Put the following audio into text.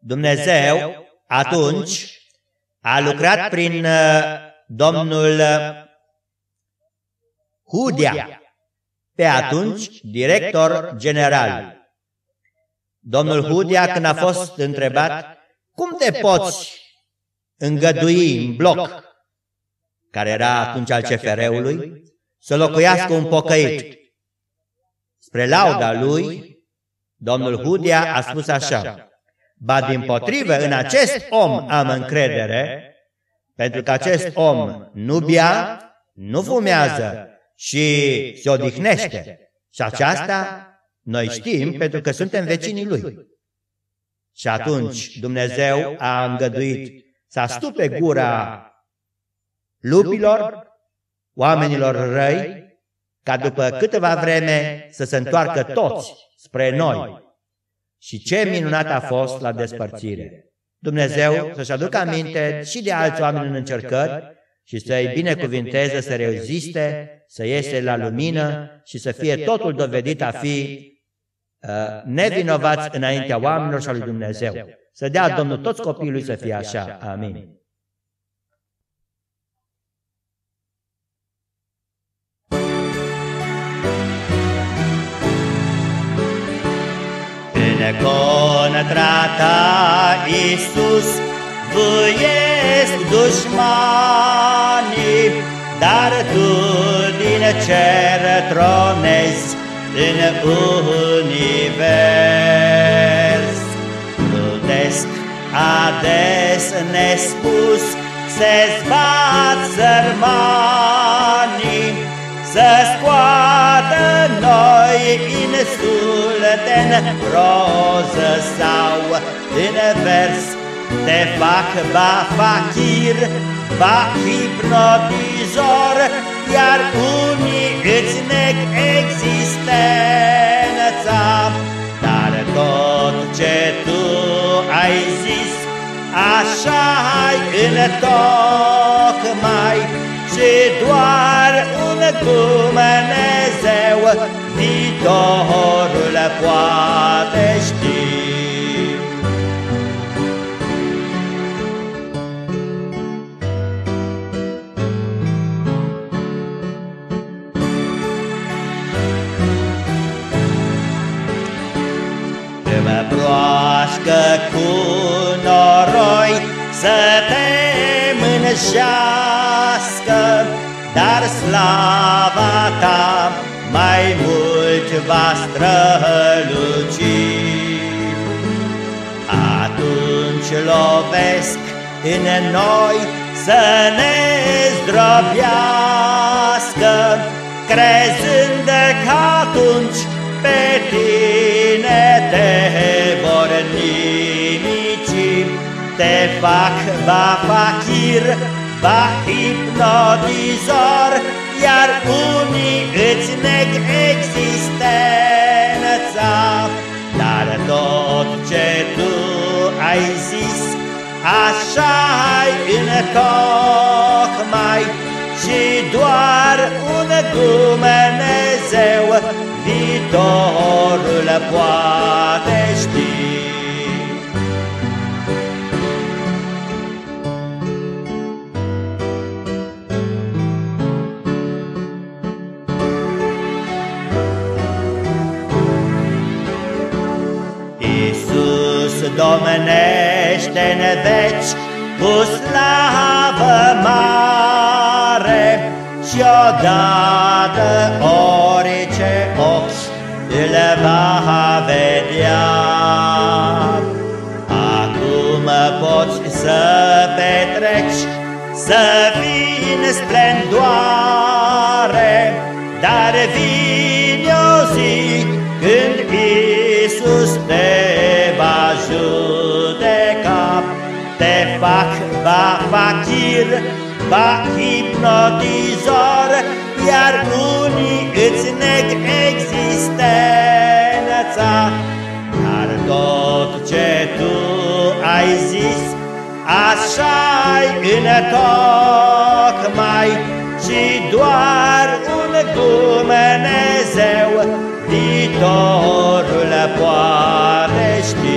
Dumnezeu atunci a lucrat prin uh, domnul uh, Hudea, pe atunci director general. Domnul Hudea, când a fost întrebat, cum te poți îngădui în bloc, care era atunci al CFR-ului, să locuiască un pocăit. Spre lauda lui, domnul Hudea a spus așa, Ba din potrivă, în acest om am încredere, pentru că acest om nu bea, nu fumează și se odihnește. Și aceasta noi știm pentru că suntem vecinii lui. Și atunci Dumnezeu a îngăduit să astupe gura lupilor, oamenilor răi, ca după câteva vreme să se întoarcă toți spre noi. Și ce minunat a fost la despărțire! Dumnezeu să-și aducă aminte și de alți oameni în încercări și să-i binecuvinteze să reziste, să iese la lumină și să fie totul dovedit a fi uh, nevinovați înaintea oamenilor și a lui Dumnezeu. Să dea Domnul toți copiii lui să fie așa. Amin. Contra ta, Iisus, vâiesc dușmanii, dar tu din cer tronezi în univers. Plutesc ades nespus, se zbat sărmanii, să scoată noi insulte în proză sau în vers, te fac ba fakir, ba hipnotizor, iar unii îți neg existența. Dar tot ce tu ai zis, așa-i în tocmai, și doar un Dumnezeu viitorul poate ști. Mă broască cu noroi să te mânjească, dar slava ta mai mult va străluci. Atunci lovesc în noi să ne zdrobească, crezând că atunci pe tine te vor nimici, te fac ba fakir, ba hipnotizor, iar unii îți neg ai zis, așa-i în tocmai, și doar un Dumnezeu viitorul poate ști. Domnește în veci cu slavă mare și odată orice ochi îl va vedea. Acum poți să petreci, să vii în splendoare, dar vine ba fakir, ba hipnotizor, iar unii îți neg existența. Dar tot ce tu ai zis, așa-i în tocmai, și doar un Dumnezeu viitorul poate ști.